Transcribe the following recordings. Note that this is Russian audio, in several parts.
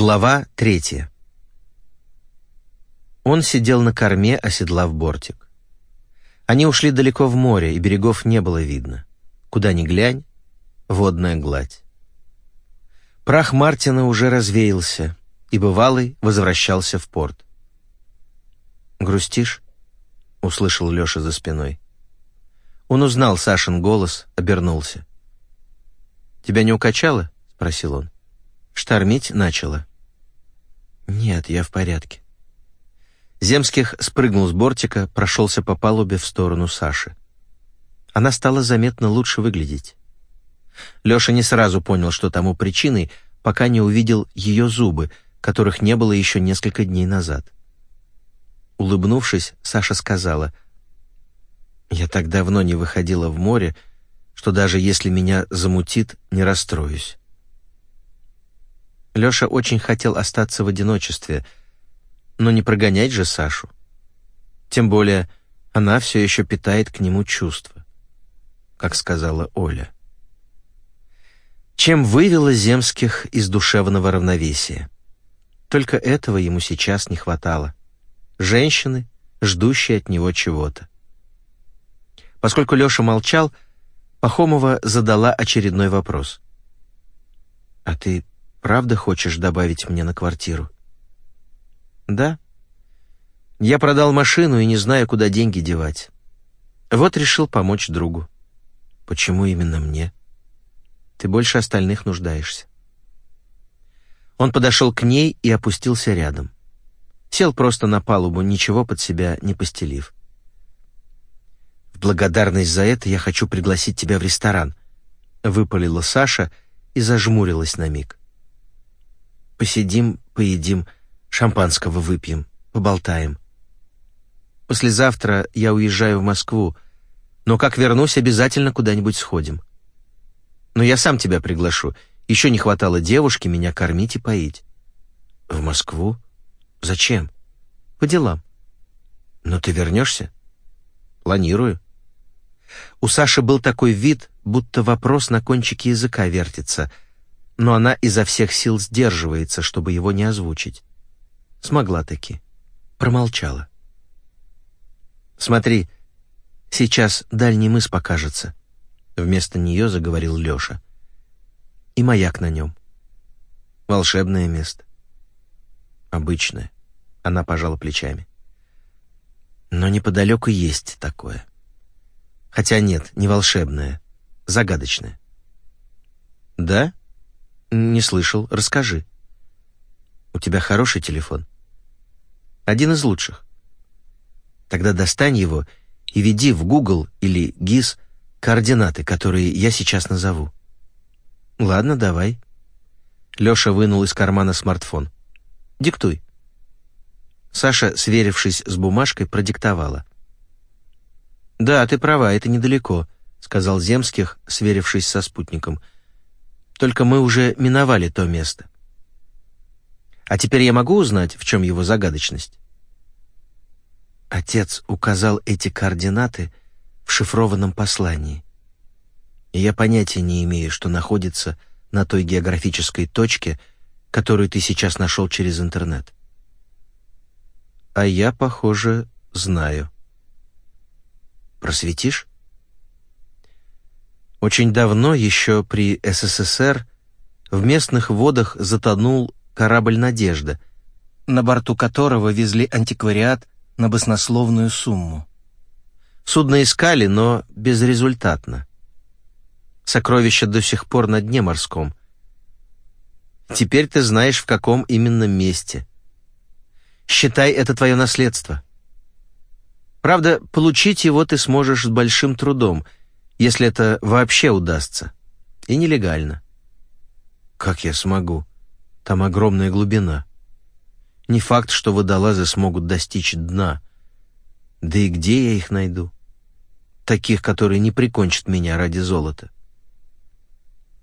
Глава третья. Он сидел на корме, оседлав бортик. Они ушли далеко в море, и берегов не было видно. Куда ни глянь, водная гладь. Прах Мартина уже развеялся, и бывалый возвращался в порт. «Грустишь?» — услышал Леша за спиной. Он узнал Сашин голос, обернулся. «Тебя не укачало?» — спросил он. Штормить начало. «Нет, я в порядке». Земских спрыгнул с бортика, прошелся по палубе в сторону Саши. Она стала заметно лучше выглядеть. Леша не сразу понял, что тому причиной, пока не увидел ее зубы, которых не было еще несколько дней назад. Улыбнувшись, Саша сказала, «Я так давно не выходила в море, что даже если меня замутит, не расстроюсь. Лёша очень хотел остаться в одиночестве, но не прогонять же Сашу. Тем более она все еще питает к нему чувства, как сказала Оля. Чем вывела Земских из душевного равновесия? Только этого ему сейчас не хватало. Женщины, ждущие от него чего-то. Поскольку Лёша молчал, Пахомова задала очередной вопрос. «А ты Правда хочешь добавить мне на квартиру? Да. Я продал машину и не знаю, куда деньги девать. Вот решил помочь другу. Почему именно мне? Ты больше остальных нуждаешься. Он подошел к ней и опустился рядом. Сел просто на палубу, ничего под себя не постелив. В благодарность за это я хочу пригласить тебя в ресторан, выпалила Саша и зажмурилась на миг. Посидим, поедим, шампанского выпьем, поболтаем. Послезавтра я уезжаю в Москву, но как вернусь, обязательно куда-нибудь сходим. Но я сам тебя приглашу. Еще не хватало девушки меня кормить и поить. В Москву? Зачем? По делам. Но ты вернешься? Планирую. У Саши был такой вид, будто вопрос на кончике языка вертится — но она изо всех сил сдерживается, чтобы его не озвучить. Смогла таки. Промолчала. «Смотри, сейчас дальний мыс покажется», — вместо нее заговорил Леша. «И маяк на нем. Волшебное место. Обычное». Она пожала плечами. «Но неподалеку есть такое. Хотя нет, не волшебное, загадочное». «Да?» «Не слышал. Расскажи». «У тебя хороший телефон?» «Один из лучших». «Тогда достань его и веди в Google или GIS координаты, которые я сейчас назову». «Ладно, давай». Лёша вынул из кармана смартфон. «Диктуй». Саша, сверившись с бумажкой, продиктовала. «Да, ты права, это недалеко», — сказал Земских, сверившись со спутником. Только мы уже миновали то место. А теперь я могу узнать, в чем его загадочность? Отец указал эти координаты в шифрованном послании. И я понятия не имею, что находится на той географической точке, которую ты сейчас нашел через интернет. А я, похоже, знаю. Просветишь? Очень давно, еще при СССР, в местных водах затонул корабль «Надежда», на борту которого везли антиквариат на баснословную сумму. Судно искали, но безрезультатно. Сокровища до сих пор на дне морском. Теперь ты знаешь, в каком именно месте. Считай, это твое наследство. Правда, получить его ты сможешь с большим трудом — если это вообще удастся. И нелегально. Как я смогу? Там огромная глубина. Не факт, что водолазы смогут достичь дна. Да и где я их найду? Таких, которые не прикончат меня ради золота.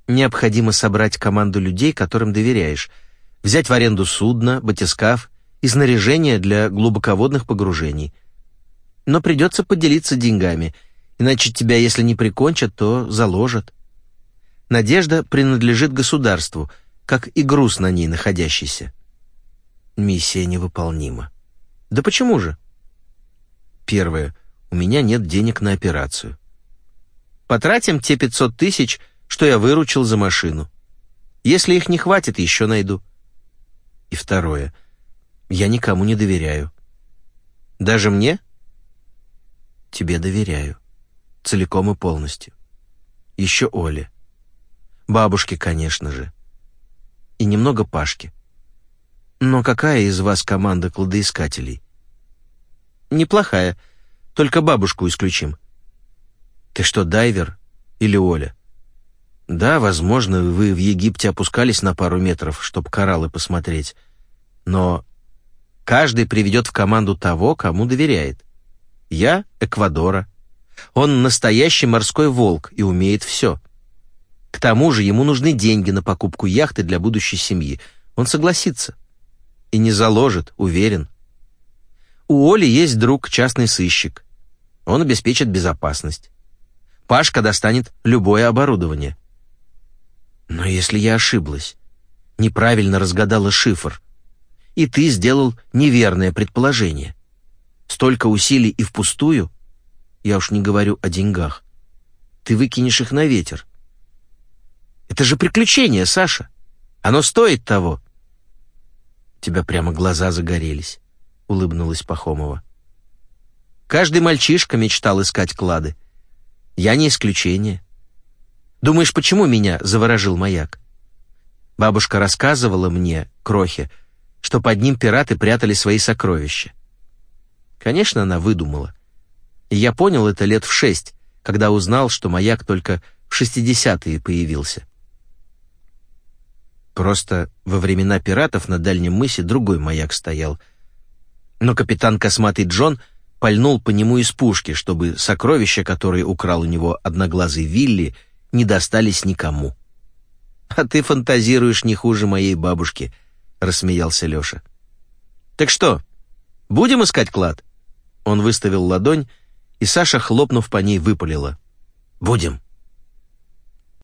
Необходимо собрать команду людей, которым доверяешь, взять в аренду судно, батискаф и снаряжение для глубоководных погружений. Но придется поделиться деньгами — Иначе тебя, если не прикончат, то заложат. Надежда принадлежит государству, как и груз на ней находящийся. Миссия невыполнима. Да почему же? Первое. У меня нет денег на операцию. Потратим те 500 тысяч, что я выручил за машину. Если их не хватит, еще найду. И второе. Я никому не доверяю. Даже мне? Тебе доверяю. Целиком и полностью. Еще Оле. Бабушке, конечно же. И немного Пашке. Но какая из вас команда кладоискателей? Неплохая. Только бабушку исключим. Ты что, дайвер или Оля? Да, возможно, вы в Египте опускались на пару метров, чтобы кораллы посмотреть. Но каждый приведет в команду того, кому доверяет. Я — Эквадора. Он настоящий морской волк и умеет все. К тому же ему нужны деньги на покупку яхты для будущей семьи. Он согласится. И не заложит, уверен. У Оли есть друг, частный сыщик. Он обеспечит безопасность. Пашка достанет любое оборудование. Но если я ошиблась, неправильно разгадала шифр, и ты сделал неверное предположение, столько усилий и впустую, я уж не говорю о деньгах, ты выкинешь их на ветер. Это же приключение, Саша. Оно стоит того. У тебя прямо глаза загорелись, улыбнулась Пахомова. Каждый мальчишка мечтал искать клады. Я не исключение. Думаешь, почему меня заворожил маяк? Бабушка рассказывала мне, крохе, что под ним пираты прятали свои сокровища. Конечно, она выдумала. Я понял это лет в шесть, когда узнал, что маяк только в шестидесятые появился. Просто во времена пиратов на дальнем мысе другой маяк стоял. Но капитан Косматый Джон пальнул по нему из пушки, чтобы сокровища, которые украл у него одноглазый Вилли, не достались никому. «А ты фантазируешь не хуже моей бабушки», — рассмеялся Леша. «Так что, будем искать клад?» Он выставил ладонь, и Саша, хлопнув по ней, выпалила. «Будем».